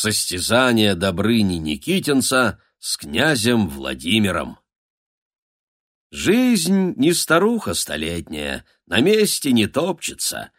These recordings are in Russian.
Состязание Добрыни Никитинца с князем Владимиром. Жизнь не старуха столетняя, на месте не топчется.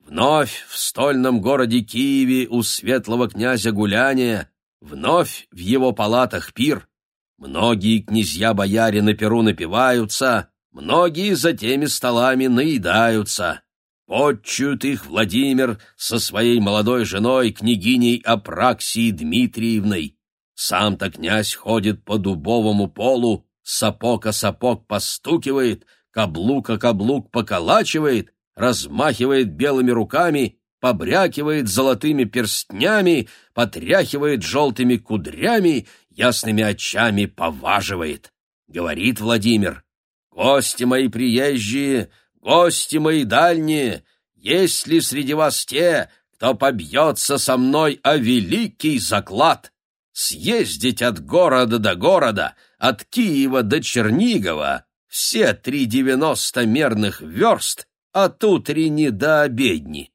Вновь в стольном городе Киеве у светлого князя гуляние, вновь в его палатах пир. Многие князья-бояре на перу напиваются, многие за теми столами наедаются. Подчуют их Владимир со своей молодой женой, княгиней Апраксией Дмитриевной. Сам-то князь ходит по дубовому полу, сапог о сапог постукивает, каблук о каблук поколачивает, размахивает белыми руками, побрякивает золотыми перстнями, потряхивает желтыми кудрями, ясными очами поваживает. Говорит Владимир, «Гости мои приезжие, гости мои дальние, есть ли среди вас те, кто побьется со мной о великий заклад? Съездить от города до города, от Киева до Чернигова, все три девяносто мерных верст, от утренни до обедни.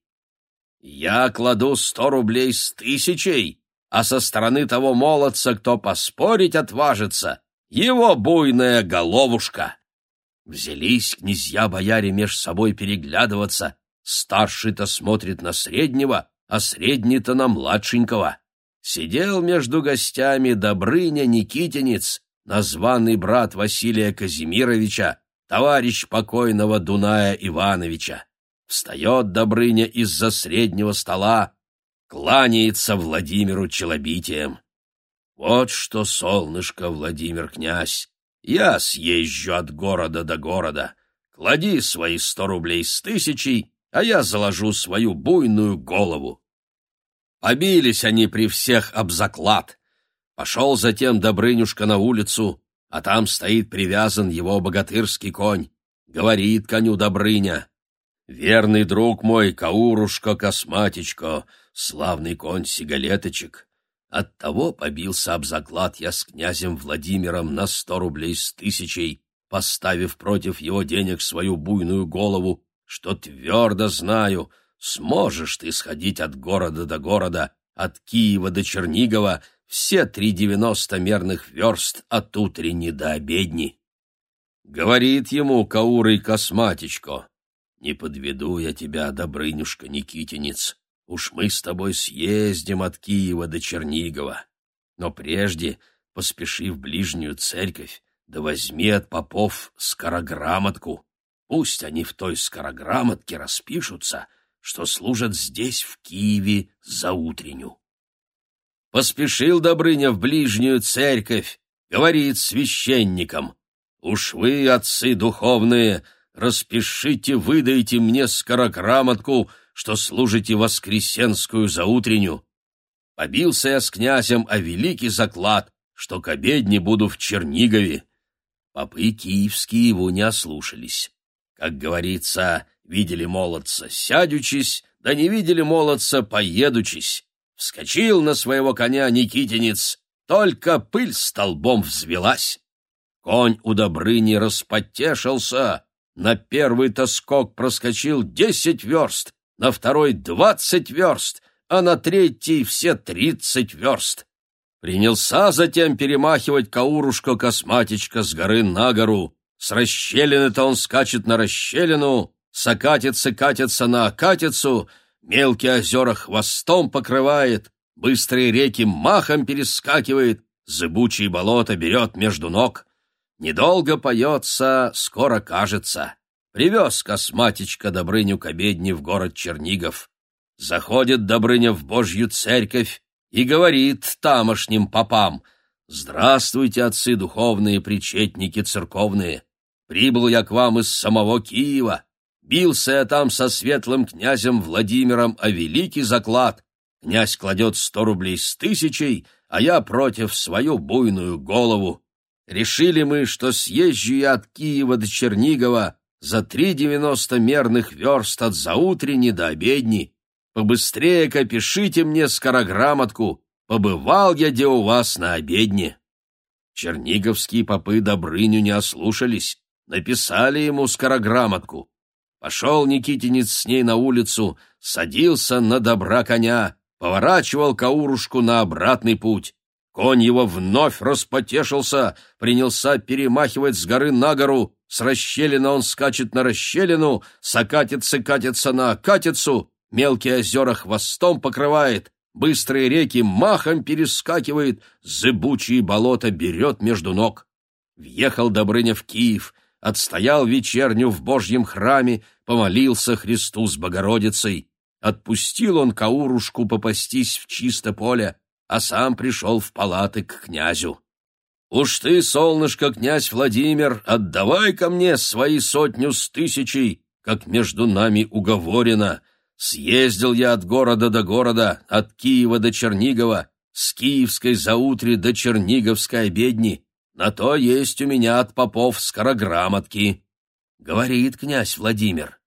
Я кладу сто рублей с тысячей, а со стороны того молодца, кто поспорить отважится, его буйная головушка. Взялись князья-бояре меж собой переглядываться, старший-то смотрит на среднего, а средний-то на младшенького. Сидел между гостями Добрыня Никитинец, названный брат Василия Казимировича, товарищ покойного Дуная Ивановича. Встает Добрыня из-за среднего стола, кланяется Владимиру Челобитием. Вот что, солнышко, Владимир князь, я съезжу от города до города. Клади свои сто рублей с тысячей, а я заложу свою буйную голову. Побились они при всех об заклад. Пошел затем Добрынюшка на улицу, а там стоит привязан его богатырский конь. Говорит коню Добрыня, «Верный друг мой, Каурушка Косматичко, славный конь Сигалеточек, оттого побился об заклад я с князем Владимиром на сто рублей с тысячей, поставив против его денег свою буйную голову, что твердо знаю, сможешь ты сходить от города до города, от Киева до Чернигова, все три девяносто мерных верст от утренней до обедни. Говорит ему Каурый Косматичко, «Не подведу я тебя, Добрынюшка Никитинец, уж мы с тобой съездим от Киева до Чернигова. Но прежде поспеши в ближнюю церковь, да возьми от попов скорограмотку. Пусть они в той скорограмотке распишутся, что служат здесь, в Киеве, за утренню. Поспешил Добрыня в ближнюю церковь, говорит священникам, «Уж вы, отцы духовные, распишите, выдайте мне скорограмотку, что служите воскресенскую заутренню. Побился я с князем о великий заклад, что к обедне буду в Чернигове». Попы киевские его не ослушались. Как говорится, видели молодца сядючись, да не видели молодца поедучись. Вскочил на своего коня Никитинец, только пыль столбом взвелась. Конь у Добрыни распотешился, на первый тоскок проскочил десять верст, на второй — двадцать верст, а на третий — все тридцать верст. Принялся затем перемахивать Каурушка-косматичка с горы на гору. С расщелины-то он скачет на расщелину, сокатится-катится на окатицу — мелкие озера хвостом покрывает, быстрые реки махом перескакивает, зыбучие болота берет между ног. Недолго поется, скоро кажется. Привез косматичка Добрыню к обедне в город Чернигов. Заходит Добрыня в Божью церковь и говорит тамошним попам, «Здравствуйте, отцы духовные, причетники церковные! Прибыл я к вам из самого Киева, Бился я там со светлым князем Владимиром о великий заклад. Князь кладет сто рублей с тысячей, а я против свою буйную голову. Решили мы, что съезжу я от Киева до Чернигова за три девяносто мерных верст от заутренни до обедни. Побыстрее-ка пишите мне скорограмотку, побывал я где у вас на обедне. Черниговские попы Добрыню не ослушались, написали ему скорограмотку. Пошел Никитинец с ней на улицу, садился на добра коня, поворачивал Каурушку на обратный путь. Конь его вновь распотешился, принялся перемахивать с горы на гору, с расщелина он скачет на расщелину, с окатицы катится на окатицу, мелкие озера хвостом покрывает, быстрые реки махом перескакивает, зыбучие болота берет между ног. Въехал Добрыня в Киев, отстоял вечерню в Божьем храме, помолился Христу с Богородицей. Отпустил он Каурушку попастись в чисто поле, а сам пришел в палаты к князю. «Уж ты, солнышко, князь Владимир, отдавай ко мне свои сотню с тысячей, как между нами уговорено. Съездил я от города до города, от Киева до Чернигова, с Киевской заутри до Черниговской обедни. На то есть у меня от попов скорограмотки», — говорит князь Владимир.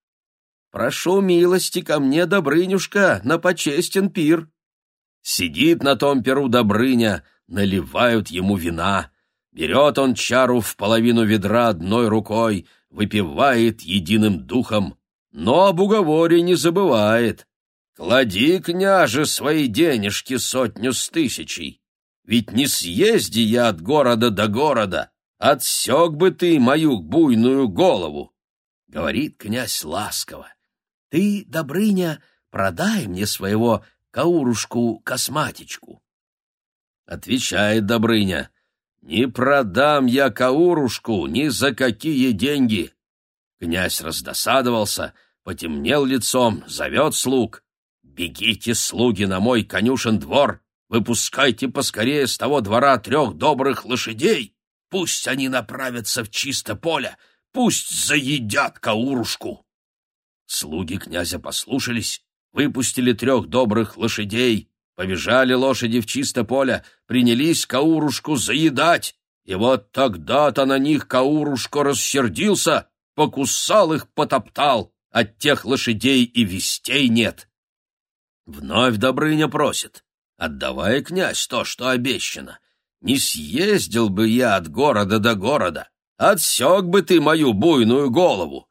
«Прошу милости ко мне, Добрынюшка, на почестен пир». Сидит на том перу Добрыня, наливают ему вина. Берет он чару в половину ведра одной рукой, выпивает единым духом, но об уговоре не забывает. Клади, княже, свои денежки сотню с тысячей. Ведь не съезди я от города до города, отсек бы ты мою буйную голову. Говорит князь ласково. Ты, Добрыня, продай мне своего Каурушку-косматичку. Отвечает Добрыня, не продам я Каурушку ни за какие деньги. Князь раздосадовался, потемнел лицом, зовет слуг. Бегите, слуги, на мой конюшен двор, выпускайте поскорее с того двора трех добрых лошадей, пусть они направятся в чисто поле, пусть заедят Каурушку. Слуги князя послушались, выпустили трех добрых лошадей, побежали лошади в чисто поле, принялись Каурушку заедать, и вот тогда-то на них Каурушка рассердился, покусал их, потоптал, от тех лошадей и вестей нет. Вновь Добрыня просит, отдавай, князь, то, что обещано. Не съездил бы я от города до города, отсек бы ты мою буйную голову.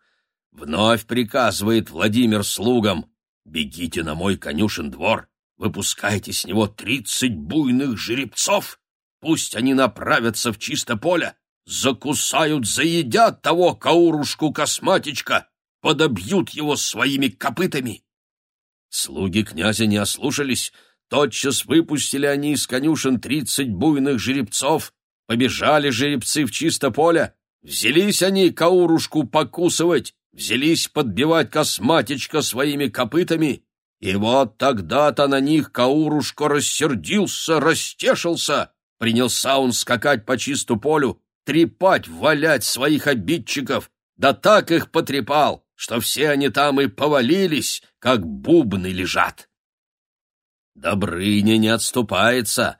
Вновь приказывает Владимир слугам, Бегите на мой конюшен двор, выпускайте с него тридцать буйных жеребцов, пусть они направятся в чисто поле, закусают, заедят того каурушку-косматичка, подобьют его своими копытами. Слуги князя не ослушались, тотчас выпустили они из конюшен тридцать буйных жеребцов, побежали жеребцы в чисто поле, взялись они каурушку покусывать, взялись подбивать косматичка своими копытами, и вот тогда-то на них Каурушка рассердился, растешился, принялся он скакать по чисту полю, трепать, валять своих обидчиков, да так их потрепал, что все они там и повалились, как бубны лежат. Добрыня не отступается.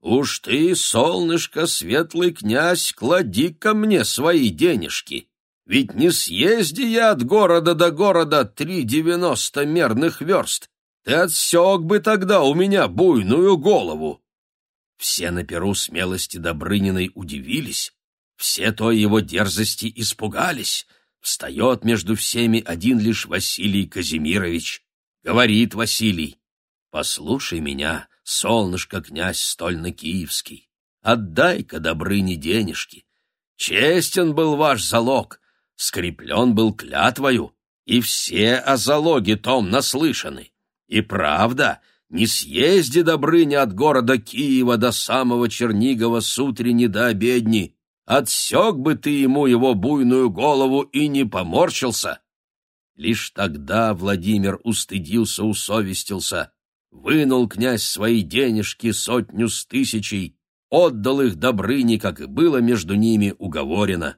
Уж ты, солнышко, светлый князь, клади ко мне свои денежки. Ведь не съезди я от города до города три девяносто мерных верст. Ты отсек бы тогда у меня буйную голову. Все на перу смелости Добрыниной удивились, все той его дерзости испугались. Встает между всеми один лишь Василий Казимирович. Говорит Василий, «Послушай меня, солнышко князь стольно-киевский, отдай-ка Добрыне денежки. Честен был ваш залог, скреплен был клятвою, и все о залоге том наслышаны. И правда, не съезди Добрыня от города Киева до самого Чернигова с утренней до обедни, отсек бы ты ему его буйную голову и не поморщился. Лишь тогда Владимир устыдился, усовестился, вынул князь свои денежки сотню с тысячей, отдал их Добрыне, как и было между ними уговорено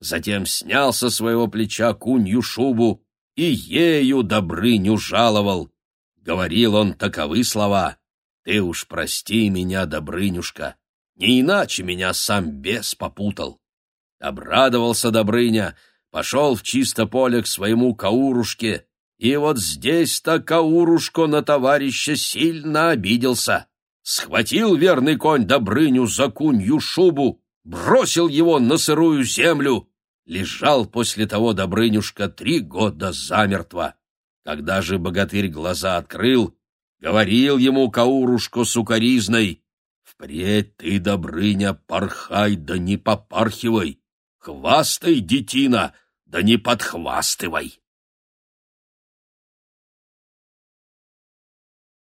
затем снял со своего плеча кунью шубу и ею Добрыню жаловал. Говорил он таковы слова. «Ты уж прости меня, Добрынюшка, не иначе меня сам бес попутал». Обрадовался Добрыня, пошел в чисто поле к своему Каурушке, и вот здесь-то Каурушко на товарища сильно обиделся. Схватил верный конь Добрыню за кунью шубу, бросил его на сырую землю лежал после того Добрынюшка три года замертво. Когда же богатырь глаза открыл, говорил ему Каурушко сукаризной, «Впредь ты, Добрыня, порхай, да не попархивай, хвастай, детина, да не подхвастывай».